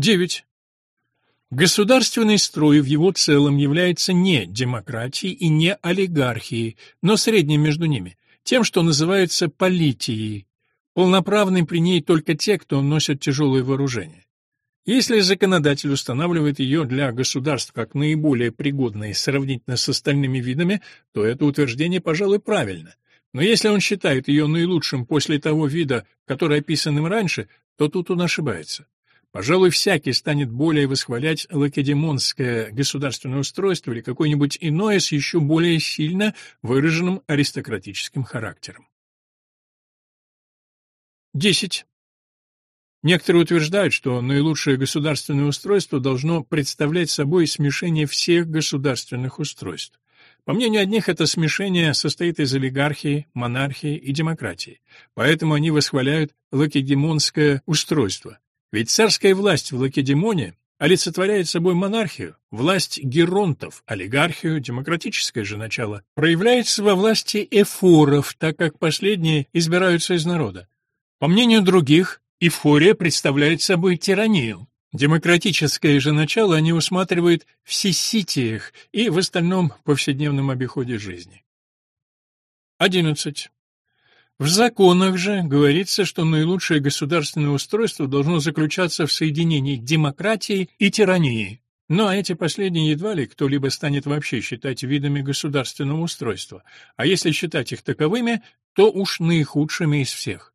9. Государственный строй в его целом является не демократией и не олигархией, но средним между ними, тем, что называется политией. Полноправны при ней только те, кто носит тяжелое вооружение. Если законодатель устанавливает ее для государств как наиболее пригодной сравнительно с остальными видами, то это утверждение, пожалуй, правильно. Но если он считает ее наилучшим после того вида, который описан им раньше, то тут он ошибается. Пожалуй, всякий станет более восхвалять лакедемонское государственное устройство или какое-нибудь иное с еще более сильно выраженным аристократическим характером. 10. Некоторые утверждают, что наилучшее государственное устройство должно представлять собой смешение всех государственных устройств. По мнению одних, это смешение состоит из олигархии, монархии и демократии. Поэтому они восхваляют лакедемонское устройство. Ведь царская власть в Лакедемоне олицетворяет собой монархию, власть геронтов, олигархию, демократическое же начало, проявляется во власти эфоров, так как последние избираются из народа. По мнению других, эфория представляет собой тиранию. Демократическое же начало они усматривают в сиситиях и в остальном повседневном обиходе жизни. 11. В законах же говорится, что наилучшее государственное устройство должно заключаться в соединении демократии и тирании. Но эти последние едва ли кто-либо станет вообще считать видами государственного устройства, а если считать их таковыми, то уж наихудшими из всех.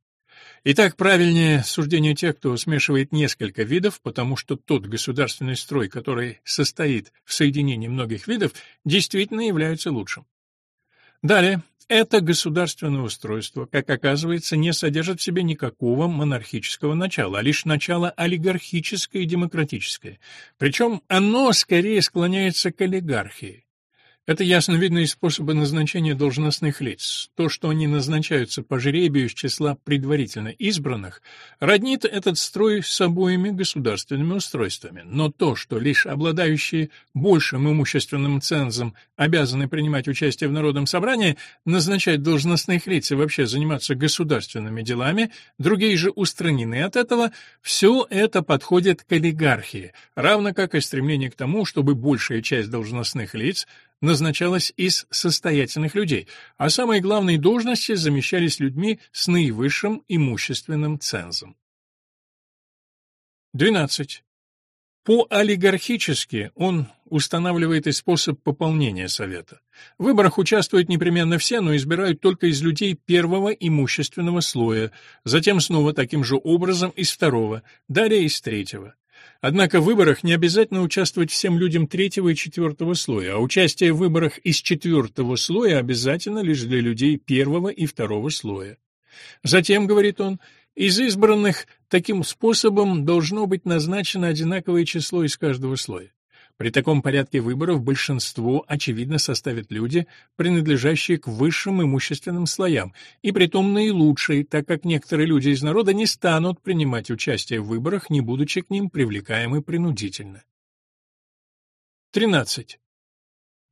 Итак, правильнее суждение тех, кто смешивает несколько видов, потому что тот государственный строй, который состоит в соединении многих видов, действительно является лучшим. Далее, это государственное устройство, как оказывается, не содержит в себе никакого монархического начала, а лишь начало олигархическое и демократическое. Причем оно скорее склоняется к олигархии. Это ясно видно из способа назначения должностных лиц. То, что они назначаются по жребию из числа предварительно избранных, роднит этот строй с обоими государственными устройствами. Но то, что лишь обладающие большим имущественным цензом обязаны принимать участие в народном собрании, назначать должностных лиц и вообще заниматься государственными делами, другие же устранены от этого, все это подходит к олигархии, равно как и стремление к тому, чтобы большая часть должностных лиц – назначалась из состоятельных людей, а самые главные должности замещались людьми с наивысшим имущественным цензом. 12. По-олигархически он устанавливает и способ пополнения совета. В выборах участвуют непременно все, но избирают только из людей первого имущественного слоя, затем снова таким же образом из второго, далее из третьего. Однако в выборах не обязательно участвовать всем людям третьего и четвертого слоя, а участие в выборах из четвертого слоя обязательно лишь для людей первого и второго слоя. Затем, говорит он, из избранных таким способом должно быть назначено одинаковое число из каждого слоя. При таком порядке выборов большинство, очевидно, составят люди, принадлежащие к высшим имущественным слоям, и притом наилучшие, так как некоторые люди из народа не станут принимать участие в выборах, не будучи к ним привлекаемы принудительно. 13.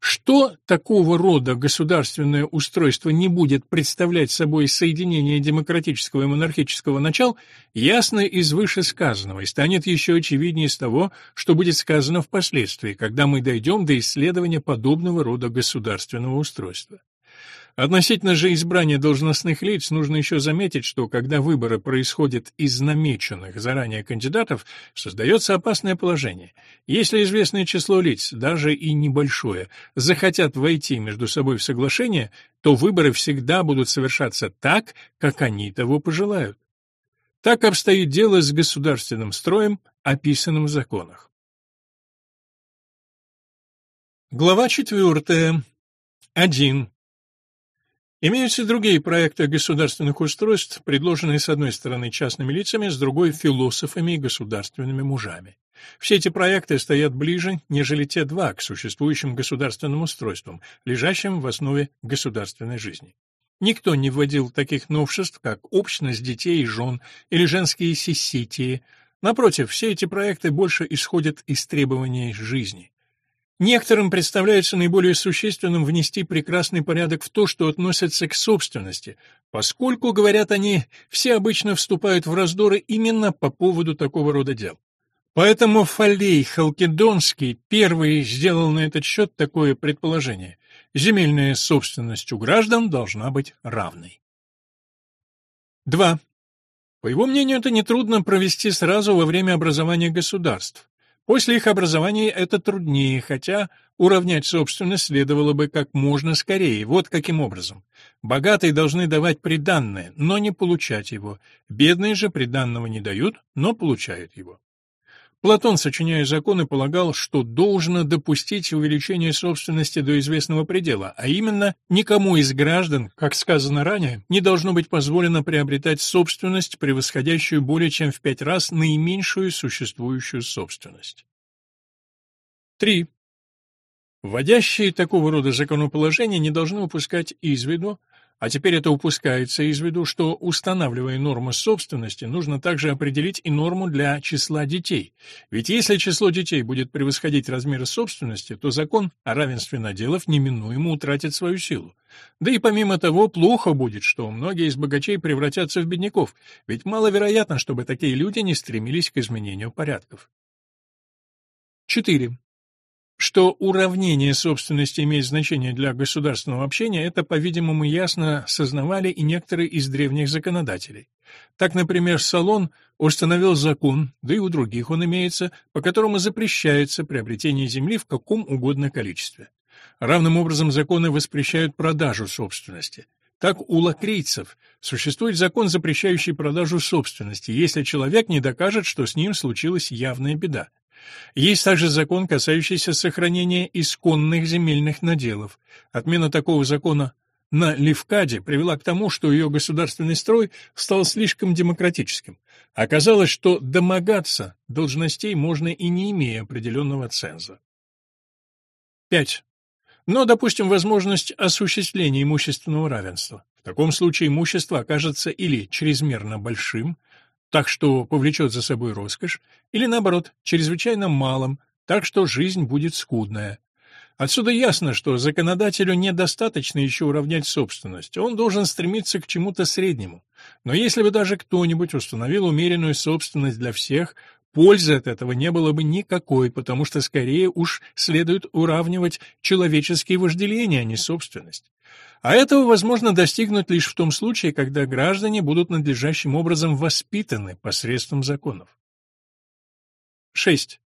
Что такого рода государственное устройство не будет представлять собой соединение демократического и монархического начал, ясно из вышесказанного и станет еще очевиднее из того, что будет сказано впоследствии, когда мы дойдем до исследования подобного рода государственного устройства. Относительно же избрания должностных лиц нужно еще заметить, что когда выборы происходят из намеченных заранее кандидатов, создается опасное положение. Если известное число лиц, даже и небольшое, захотят войти между собой в соглашение, то выборы всегда будут совершаться так, как они того пожелают. Так обстоит дело с государственным строем, описанным в законах. Глава четвертая. 1. Имеются другие проекты государственных устройств, предложенные с одной стороны частными лицами, с другой — философами и государственными мужами. Все эти проекты стоят ближе, нежели те два к существующим государственным устройствам, лежащим в основе государственной жизни. Никто не вводил таких новшеств, как общность детей и жен или женские сесситии. Напротив, все эти проекты больше исходят из требований жизни. Некоторым представляется наиболее существенным внести прекрасный порядок в то, что относится к собственности, поскольку, говорят они, все обычно вступают в раздоры именно по поводу такого рода дел. Поэтому Фалей Халкидонский первый сделал на этот счет такое предположение. Земельная собственность у граждан должна быть равной. 2. По его мнению, это нетрудно провести сразу во время образования государств. После их образования это труднее, хотя уравнять собственность следовало бы как можно скорее. Вот каким образом. Богатые должны давать приданное, но не получать его. Бедные же приданного не дают, но получают его. Платон, сочиняя законы, полагал, что должно допустить увеличение собственности до известного предела, а именно никому из граждан, как сказано ранее, не должно быть позволено приобретать собственность, превосходящую более чем в пять раз наименьшую существующую собственность. 3. Вводящие такого рода законоположения не должны упускать из виду, а теперь это упускается из виду, что, устанавливая нормы собственности, нужно также определить и норму для числа детей. Ведь если число детей будет превосходить размеры собственности, то закон о равенстве наделов неминуемо утратит свою силу. Да и помимо того, плохо будет, что многие из богачей превратятся в бедняков, ведь маловероятно, чтобы такие люди не стремились к изменению порядков. 4. Что уравнение собственности имеет значение для государственного общения, это, по-видимому, ясно сознавали и некоторые из древних законодателей. Так, например, Салон установил закон, да и у других он имеется, по которому запрещается приобретение земли в каком угодно количестве. Равным образом законы воспрещают продажу собственности. Так у лакрийцев существует закон, запрещающий продажу собственности, если человек не докажет, что с ним случилась явная беда. Есть также закон, касающийся сохранения исконных земельных наделов. Отмена такого закона на Левкаде привела к тому, что ее государственный строй стал слишком демократическим. Оказалось, что домогаться должностей можно и не имея определенного ценза. 5. Но, допустим, возможность осуществления имущественного равенства. В таком случае имущество окажется или чрезмерно большим, так что повлечет за собой роскошь, или наоборот, чрезвычайно малым, так что жизнь будет скудная. Отсюда ясно, что законодателю недостаточно еще уравнять собственность, он должен стремиться к чему-то среднему. Но если бы даже кто-нибудь установил умеренную собственность для всех, пользы от этого не было бы никакой, потому что скорее уж следует уравнивать человеческие вожделения, а не собственность. А этого возможно достигнуть лишь в том случае, когда граждане будут надлежащим образом воспитаны посредством законов. 6.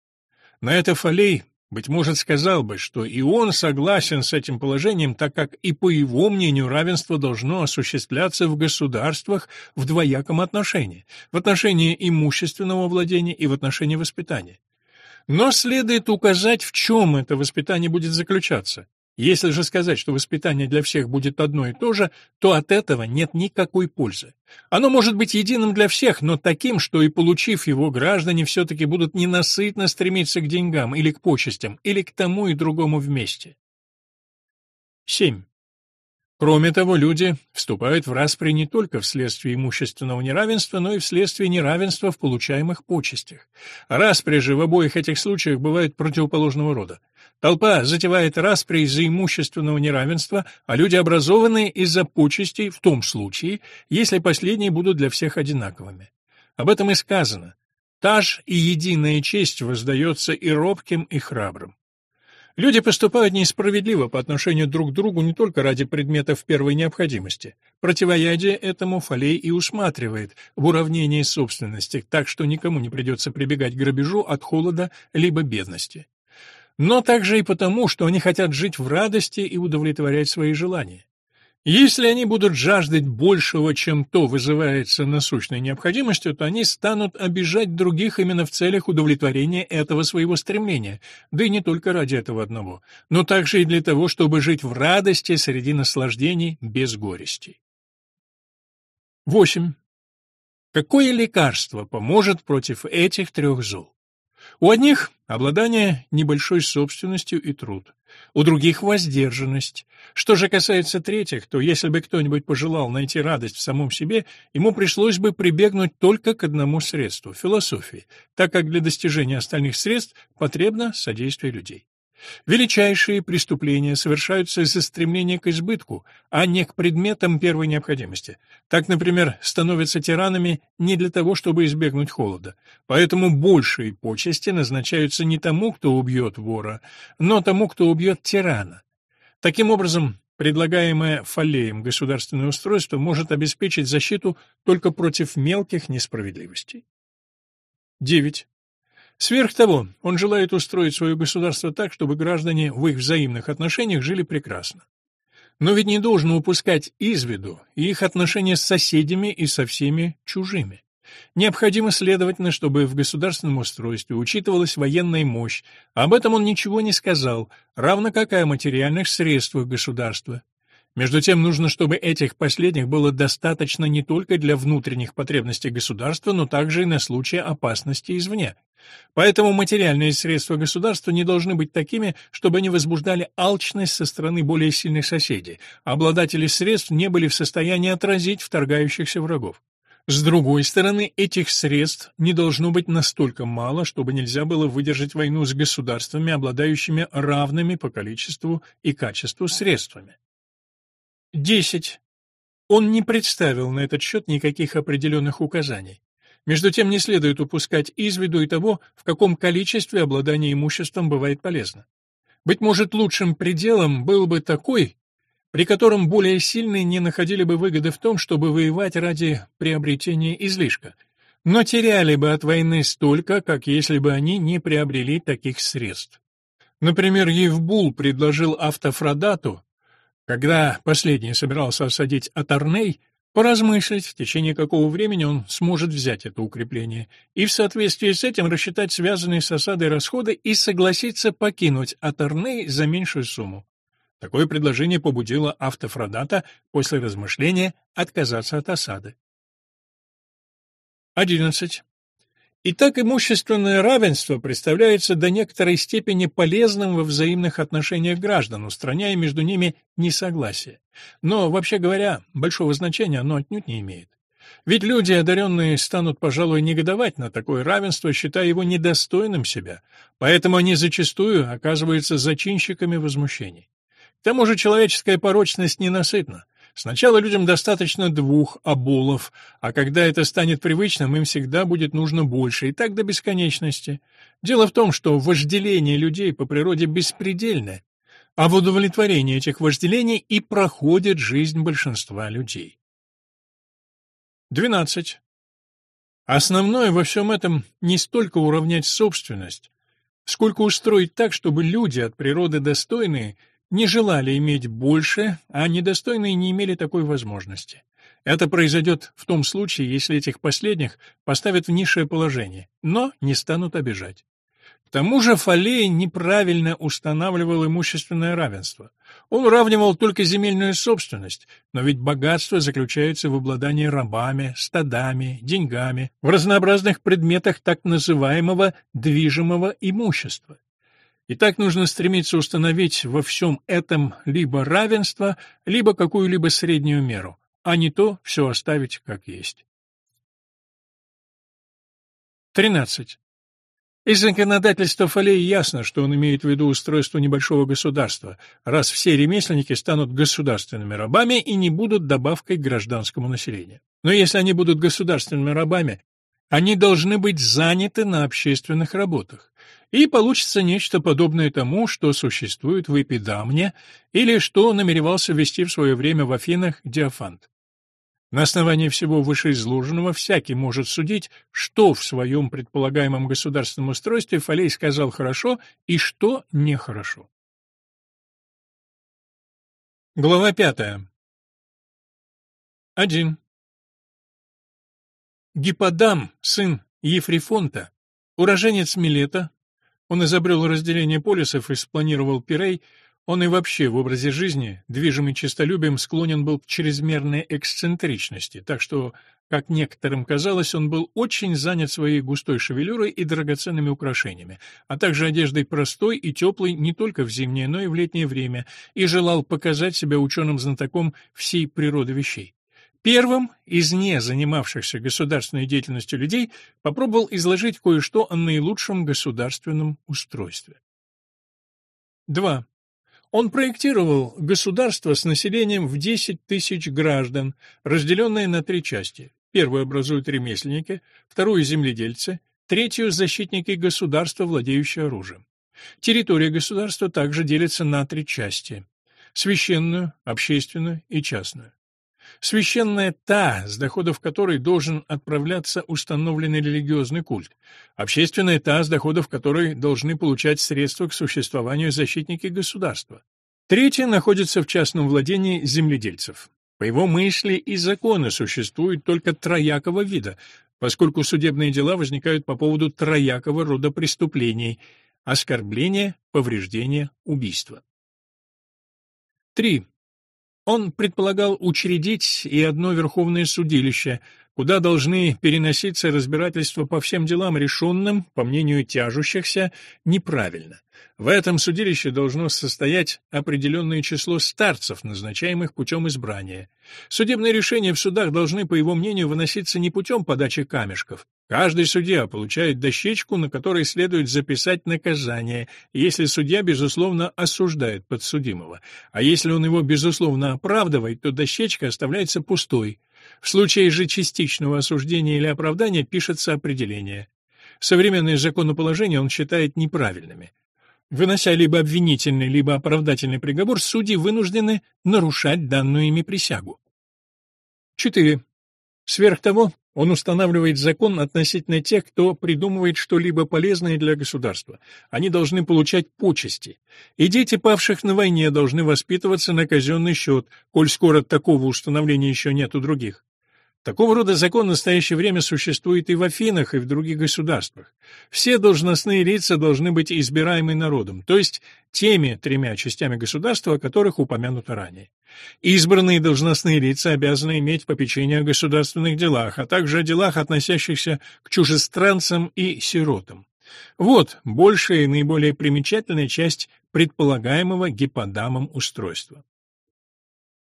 На это Фалей, быть может, сказал бы, что и он согласен с этим положением, так как и по его мнению равенство должно осуществляться в государствах в двояком отношении, в отношении имущественного владения и в отношении воспитания. Но следует указать, в чем это воспитание будет заключаться. Если же сказать, что воспитание для всех будет одно и то же, то от этого нет никакой пользы. Оно может быть единым для всех, но таким, что и получив его, граждане все-таки будут ненасытно стремиться к деньгам или к почестям, или к тому и другому вместе. 7. Кроме того, люди вступают в распри не только вследствие имущественного неравенства, но и вследствие неравенства в получаемых почестях. Распри же в обоих этих случаях бывают противоположного рода. Толпа затевает распри из-за имущественного неравенства, а люди образованные из-за почестей в том случае, если последние будут для всех одинаковыми. Об этом и сказано. Та ж и единая честь воздается и робким, и храбрым. Люди поступают несправедливо по отношению друг к другу не только ради предметов первой необходимости. Противоядие этому Фалей и усматривает в уравнении собственности, так что никому не придется прибегать к грабежу от холода либо бедности. Но также и потому, что они хотят жить в радости и удовлетворять свои желания. Если они будут жаждать большего, чем то вызывается насущной необходимостью, то они станут обижать других именно в целях удовлетворения этого своего стремления, да и не только ради этого одного, но также и для того, чтобы жить в радости среди наслаждений без горести. 8. Какое лекарство поможет против этих трех зол? У одних обладание небольшой собственностью и труд, у других воздержанность. Что же касается третьих, то если бы кто-нибудь пожелал найти радость в самом себе, ему пришлось бы прибегнуть только к одному средству — философии, так как для достижения остальных средств потребно содействие людей. Величайшие преступления совершаются из-за стремления к избытку, а не к предметам первой необходимости. Так, например, становятся тиранами не для того, чтобы избегнуть холода. Поэтому большие почести назначаются не тому, кто убьет вора, но тому, кто убьет тирана. Таким образом, предлагаемое Фалеем государственное устройство может обеспечить защиту только против мелких несправедливостей. 9. Сверх того, он желает устроить свое государство так, чтобы граждане в их взаимных отношениях жили прекрасно. Но ведь не должно упускать из виду их отношения с соседями и со всеми чужими. Необходимо, следовательно, чтобы в государственном устройстве учитывалась военная мощь, об этом он ничего не сказал, равно как и о материальных средствах государства. Между тем нужно, чтобы этих последних было достаточно не только для внутренних потребностей государства, но также и на случай опасности извне. Поэтому материальные средства государства не должны быть такими, чтобы они возбуждали алчность со стороны более сильных соседей, а обладатели средств не были в состоянии отразить вторгающихся врагов. С другой стороны, этих средств не должно быть настолько мало, чтобы нельзя было выдержать войну с государствами, обладающими равными по количеству и качеству средствами. 10. Он не представил на этот счет никаких определенных указаний. Между тем не следует упускать из виду и того, в каком количестве обладание имуществом бывает полезно. Быть может, лучшим пределом был бы такой, при котором более сильные не находили бы выгоды в том, чтобы воевать ради приобретения излишка, но теряли бы от войны столько, как если бы они не приобрели таких средств. Например, Евбул предложил Автофродату когда последний собирался осадить Аторней, поразмыслить, в течение какого времени он сможет взять это укрепление, и в соответствии с этим рассчитать связанные с осадой расходы и согласиться покинуть Аторней за меньшую сумму. Такое предложение побудило Автофродата после размышления отказаться от осады. 11. Итак, имущественное равенство представляется до некоторой степени полезным во взаимных отношениях граждан, устраняя между ними несогласие. Но, вообще говоря, большого значения оно отнюдь не имеет. Ведь люди, одаренные, станут, пожалуй, негодовать на такое равенство, считая его недостойным себя, поэтому они зачастую оказываются зачинщиками возмущений. К тому же человеческая порочность ненасытна. Сначала людям достаточно двух оболов, а когда это станет привычным, им всегда будет нужно больше, и так до бесконечности. Дело в том, что вожделение людей по природе беспредельно, а в удовлетворении этих вожделений и проходит жизнь большинства людей. 12. Основное во всем этом не столько уравнять собственность, сколько устроить так, чтобы люди от природы достойные – не желали иметь больше, а недостойные не имели такой возможности. Это произойдет в том случае, если этих последних поставят в низшее положение, но не станут обижать. К тому же Фалей неправильно устанавливал имущественное равенство. Он уравнивал только земельную собственность, но ведь богатство заключается в обладании рабами, стадами, деньгами, в разнообразных предметах так называемого движимого имущества. И так нужно стремиться установить во всем этом либо равенство, либо какую-либо среднюю меру, а не то все оставить как есть. 13. Из законодательства Фалей ясно, что он имеет в виду устройство небольшого государства, раз все ремесленники станут государственными рабами и не будут добавкой к гражданскому населению. Но если они будут государственными рабами, они должны быть заняты на общественных работах и получится нечто подобное тому, что существует в Эпидамне или что намеревался ввести в свое время в Афинах Диофант. На основании всего вышеизложенного всякий может судить, что в своем предполагаемом государственном устройстве Фалей сказал хорошо и что нехорошо. Глава пятая. 1. Гипподам, сын Ефрифонта, уроженец Милета, он изобрел разделение полюсов и спланировал Пирей, он и вообще в образе жизни, движимый честолюбием, склонен был к чрезмерной эксцентричности, так что, как некоторым казалось, он был очень занят своей густой шевелюрой и драгоценными украшениями, а также одеждой простой и теплой не только в зимнее, но и в летнее время, и желал показать себя ученым-знатоком всей природы вещей. Первым из не занимавшихся государственной деятельностью людей попробовал изложить кое-что о наилучшем государственном устройстве. 2. Он проектировал государство с населением в 10 тысяч граждан, разделенное на три части. Первую образуют ремесленники, вторую – земледельцы, третью – защитники государства, владеющие оружием. Территория государства также делится на три части – священную, общественную и частную. Священная та, с доходов которой должен отправляться установленный религиозный культ. Общественная та, с доходов которой должны получать средства к существованию защитники государства. Третья находится в частном владении земледельцев. По его мысли и законы существуют только троякого вида, поскольку судебные дела возникают по поводу троякого рода преступлений – оскорбления, повреждения, убийства. 3. Он предполагал учредить и одно Верховное судилище, куда должны переноситься разбирательства по всем делам, решенным, по мнению тяжущихся, неправильно. В этом судилище должно состоять определенное число старцев, назначаемых путем избрания. Судебные решения в судах должны, по его мнению, выноситься не путем подачи камешков. Каждый судья получает дощечку, на которой следует записать наказание, если судья, безусловно, осуждает подсудимого. А если он его, безусловно, оправдывает, то дощечка оставляется пустой. В случае же частичного осуждения или оправдания пишется определение. Современные законоположения он считает неправильными. Вынося либо обвинительный, либо оправдательный приговор, судьи вынуждены нарушать данную ими присягу. 4. Сверх того, он устанавливает закон относительно тех, кто придумывает что-либо полезное для государства. Они должны получать почести. И дети павших на войне должны воспитываться на казенный счет, коль скоро такого установления еще нет у других. Такого рода закон в настоящее время существует и в Афинах, и в других государствах. Все должностные лица должны быть избираемы народом, то есть теми тремя частями государства, о которых упомянуто ранее. Избранные должностные лица обязаны иметь попечение о государственных делах, а также о делах, относящихся к чужестранцам и сиротам. Вот большая и наиболее примечательная часть предполагаемого гиподамом устройства.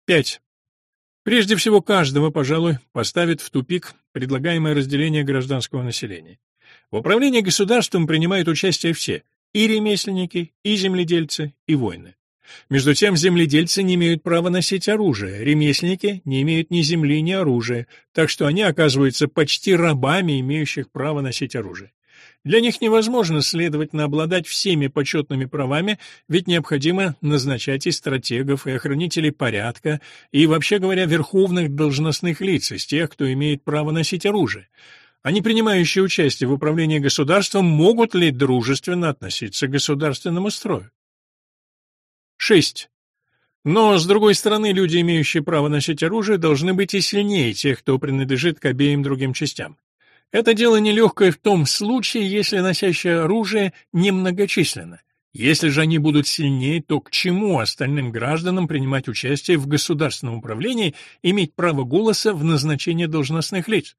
5. Прежде всего, каждого, пожалуй, поставит в тупик предлагаемое разделение гражданского населения. В управлении государством принимают участие все – и ремесленники, и земледельцы, и воины. Между тем, земледельцы не имеют права носить оружие, ремесленники не имеют ни земли, ни оружия, так что они оказываются почти рабами, имеющих право носить оружие. Для них невозможно, следовательно, обладать всеми почетными правами, ведь необходимо назначать и стратегов, и охранителей порядка, и, вообще говоря, верховных должностных лиц из тех, кто имеет право носить оружие. Они, принимающие участие в управлении государством, могут ли дружественно относиться к государственному строю? 6. Но, с другой стороны, люди, имеющие право носить оружие, должны быть и сильнее тех, кто принадлежит к обеим другим частям. Это дело нелегкое в том случае, если носящее оружие немногочисленно. Если же они будут сильнее, то к чему остальным гражданам принимать участие в государственном управлении, иметь право голоса в назначении должностных лиц?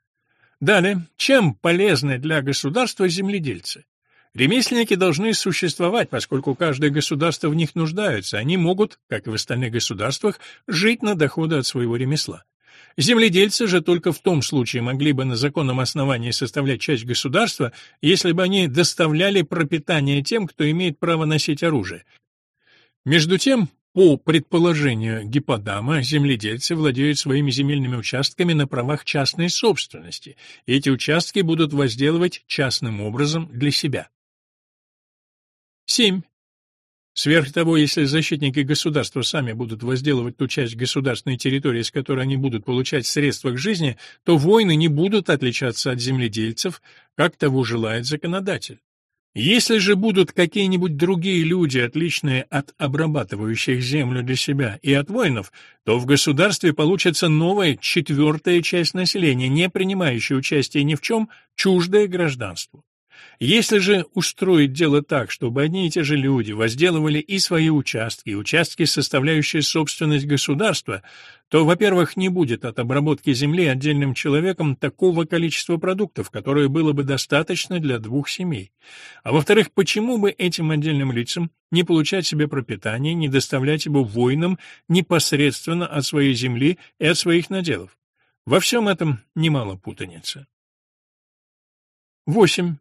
Далее, чем полезны для государства земледельцы? Ремесленники должны существовать, поскольку каждое государство в них нуждается, они могут, как и в остальных государствах, жить на доходы от своего ремесла. Земледельцы же только в том случае могли бы на законном основании составлять часть государства, если бы они доставляли пропитание тем, кто имеет право носить оружие. Между тем, по предположению Гипподама, земледельцы владеют своими земельными участками на правах частной собственности, и эти участки будут возделывать частным образом для себя. 7. Сверх того, если защитники государства сами будут возделывать ту часть государственной территории, с которой они будут получать средства к жизни, то войны не будут отличаться от земледельцев, как того желает законодатель. Если же будут какие-нибудь другие люди, отличные от обрабатывающих землю для себя и от воинов, то в государстве получится новая четвертая часть населения, не принимающая участие ни в чем, чуждое гражданству. Если же устроить дело так, чтобы одни и те же люди возделывали и свои участки, и участки, составляющие собственность государства, то, во-первых, не будет от обработки земли отдельным человеком такого количества продуктов, которое было бы достаточно для двух семей. А во-вторых, почему бы этим отдельным лицам не получать себе пропитание, не доставлять его воинам непосредственно от своей земли и от своих наделов? Во всем этом немало путаницы. 8.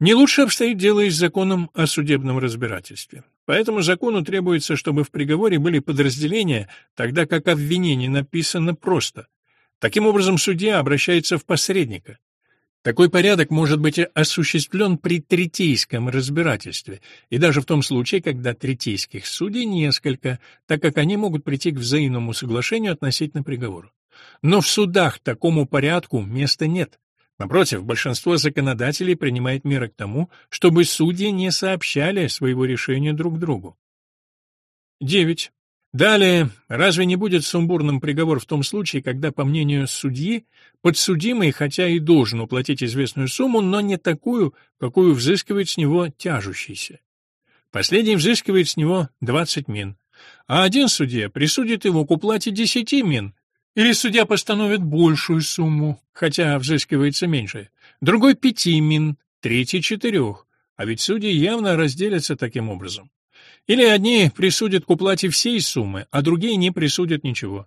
Не лучше обстоит дело и с законом о судебном разбирательстве. Поэтому закону требуется, чтобы в приговоре были подразделения, тогда как обвинение написано просто. Таким образом, судья обращается в посредника. Такой порядок может быть осуществлен при третейском разбирательстве, и даже в том случае, когда третейских судей несколько, так как они могут прийти к взаимному соглашению относительно приговора. Но в судах такому порядку места нет. Напротив, большинство законодателей принимает меры к тому, чтобы судьи не сообщали своего решения друг другу. 9. Далее, разве не будет сумбурным приговор в том случае, когда, по мнению судьи, подсудимый хотя и должен уплатить известную сумму, но не такую, какую взыскивает с него тяжущийся? Последний взыскивает с него 20 мин, а один судья присудит его к уплате 10 мин, или судья постановит большую сумму, хотя взыскивается меньше, другой — 5 мин, третий — 4, а ведь судьи явно разделятся таким образом. Или одни присудят к уплате всей суммы, а другие не присудят ничего.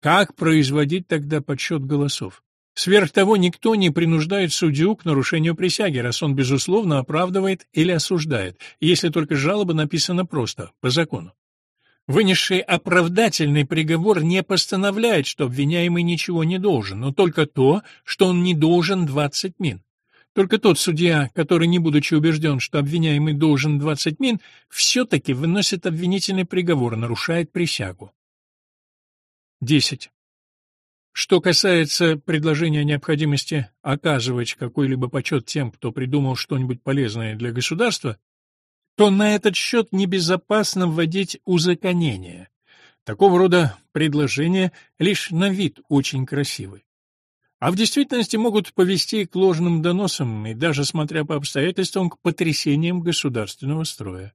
Как производить тогда подсчет голосов? Сверх того, никто не принуждает судью к нарушению присяги, раз он, безусловно, оправдывает или осуждает, если только жалоба написана просто, по закону. Вынесший оправдательный приговор не постановляет, что обвиняемый ничего не должен, но только то, что он не должен 20 мин. Только тот судья, который, не будучи убежден, что обвиняемый должен 20 мин, все-таки выносит обвинительный приговор, нарушает присягу. 10. Что касается предложения о необходимости оказывать какой-либо почет тем, кто придумал что-нибудь полезное для государства, то на этот счет небезопасно вводить узаконение. Такого рода предложения лишь на вид очень красивы а в действительности могут повести к ложным доносам и даже, смотря по обстоятельствам, к потрясениям государственного строя.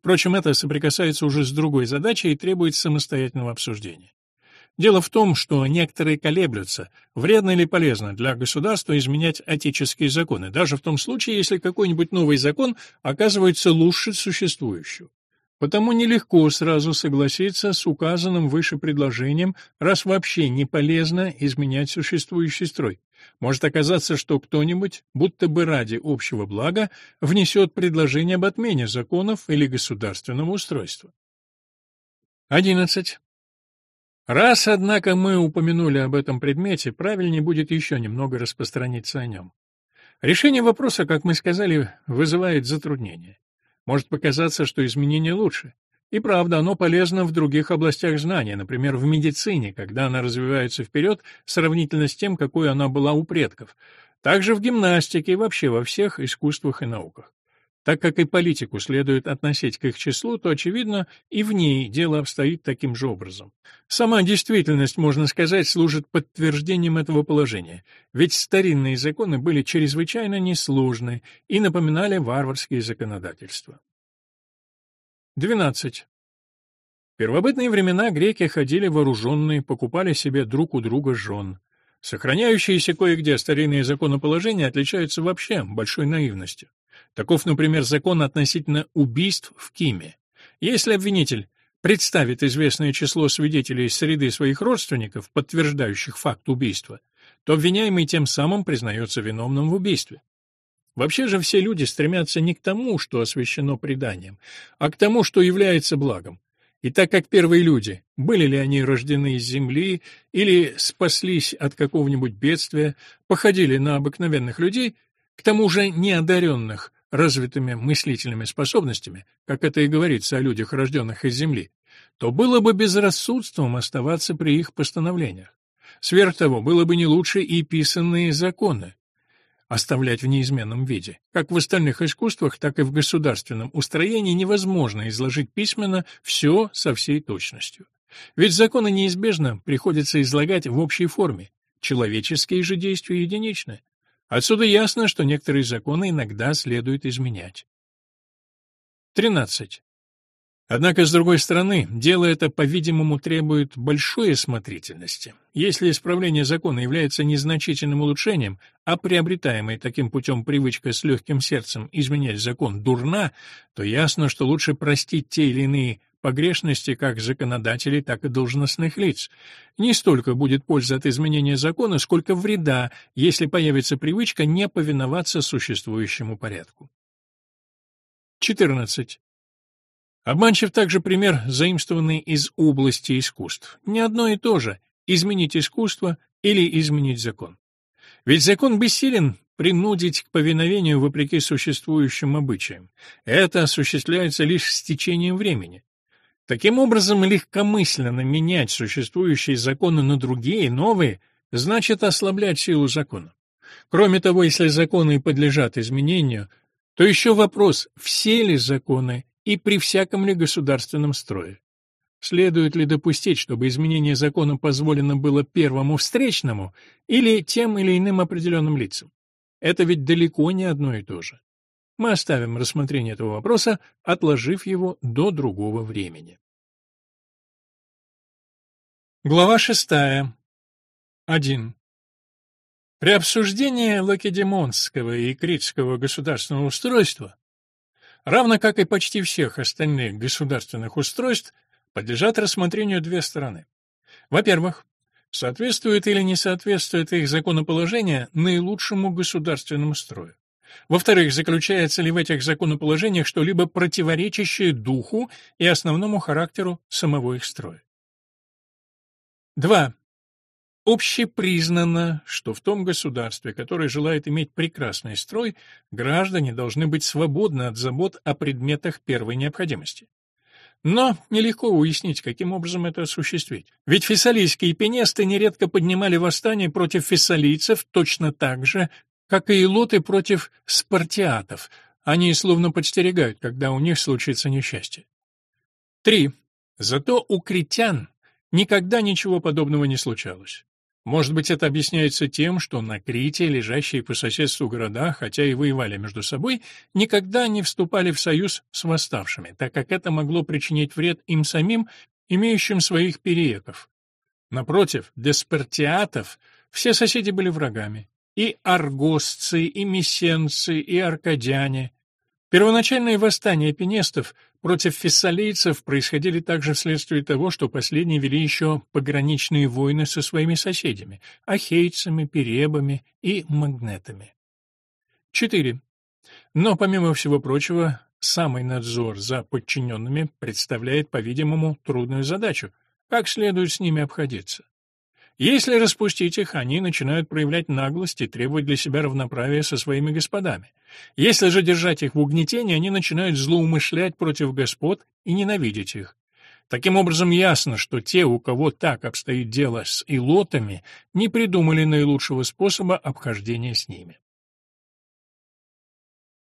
Впрочем, это соприкасается уже с другой задачей и требует самостоятельного обсуждения. Дело в том, что некоторые колеблются, вредно или полезно для государства изменять отеческие законы, даже в том случае, если какой-нибудь новый закон оказывается лучше существующего. Потому нелегко сразу согласиться с указанным выше предложением, раз вообще не полезно изменять существующий строй. Может оказаться, что кто-нибудь, будто бы ради общего блага, внесет предложение об отмене законов или государственного устройства. 11. Раз, однако, мы упомянули об этом предмете, правильнее будет еще немного распространиться о нем. Решение вопроса, как мы сказали, вызывает затруднения. Может показаться, что изменение лучше. И правда, оно полезно в других областях знания, например, в медицине, когда она развивается вперед сравнительно с тем, какой она была у предков. Также в гимнастике и вообще во всех искусствах и науках. Так как и политику следует относить к их числу, то, очевидно, и в ней дело обстоит таким же образом. Сама действительность, можно сказать, служит подтверждением этого положения, ведь старинные законы были чрезвычайно несложны и напоминали варварские законодательства. 12. В первобытные времена греки ходили вооруженные, покупали себе друг у друга жен. Сохраняющиеся кое-где старинные законоположения отличаются вообще большой наивностью. Таков, например, закон относительно убийств в Киме. Если обвинитель представит известное число свидетелей из среды своих родственников, подтверждающих факт убийства, то обвиняемый тем самым признается виновным в убийстве. Вообще же все люди стремятся не к тому, что освящено преданием, а к тому, что является благом. И так как первые люди, были ли они рождены из земли или спаслись от какого-нибудь бедствия, походили на обыкновенных людей, к тому же неодаренных развитыми мыслительными способностями, как это и говорится о людях, рожденных из земли, то было бы безрассудством оставаться при их постановлениях. Сверх того, было бы не лучше и писанные законы оставлять в неизменном виде. Как в остальных искусствах, так и в государственном устроении невозможно изложить письменно все со всей точностью. Ведь законы неизбежно приходится излагать в общей форме, человеческие же действия единичны. Отсюда ясно, что некоторые законы иногда следует изменять. 13. Однако, с другой стороны, дело это, по-видимому, требует большой осмотрительности. Если исправление закона является незначительным улучшением, а приобретаемая таким путем привычка с легким сердцем изменять закон дурна, то ясно, что лучше простить те или иные погрешности как законодателей, так и должностных лиц. Не столько будет пользы от изменения закона, сколько вреда, если появится привычка не повиноваться существующему порядку. 14. Обманчив также пример, заимствованный из области искусств. Не одно и то же – изменить искусство или изменить закон. Ведь закон бессилен принудить к повиновению вопреки существующим обычаям. Это осуществляется лишь с течением времени. Таким образом, легкомысленно менять существующие законы на другие, новые, значит ослаблять силу закона. Кроме того, если законы подлежат изменению, то еще вопрос, все ли законы и при всяком ли государственном строе. Следует ли допустить, чтобы изменение закона позволено было первому встречному или тем или иным определенным лицам? Это ведь далеко не одно и то же. Мы оставим рассмотрение этого вопроса, отложив его до другого времени. Глава шестая. 1. При обсуждении лакедемонского и критского государственного устройства, равно как и почти всех остальных государственных устройств, подлежат рассмотрению две стороны. Во-первых, соответствует или не соответствует их законоположение наилучшему государственному строю. Во-вторых, заключается ли в этих законоположениях что-либо противоречащее духу и основному характеру самого их строя. 2. Общепризнано, что в том государстве, которое желает иметь прекрасный строй, граждане должны быть свободны от забот о предметах первой необходимости. Но нелегко уяснить, каким образом это осуществить. Ведь фессалийские пенесты нередко поднимали восстание против фессалийцев точно так же, как и илоты против спартиатов. Они словно подстерегают, когда у них случится несчастье. 3. Зато у критян никогда ничего подобного не случалось. Может быть, это объясняется тем, что на Крите, лежащие по соседству города, хотя и воевали между собой, никогда не вступали в союз с восставшими, так как это могло причинить вред им самим, имеющим своих перееков. Напротив, для спартиатов все соседи были врагами. И аргосцы, и мессенцы, и аркадяне. Первоначальные восстания пенестов Против фессалийцев происходили также вследствие того, что последние вели еще пограничные войны со своими соседями – ахейцами, перебами и магнетами. 4. Но, помимо всего прочего, самый надзор за подчиненными представляет, по-видимому, трудную задачу – как следует с ними обходиться. Если распустить их, они начинают проявлять наглость и требовать для себя равноправия со своими господами. Если же держать их в угнетении, они начинают злоумышлять против господ и ненавидеть их. Таким образом, ясно, что те, у кого так обстоит дело с илотами, не придумали наилучшего способа обхождения с ними.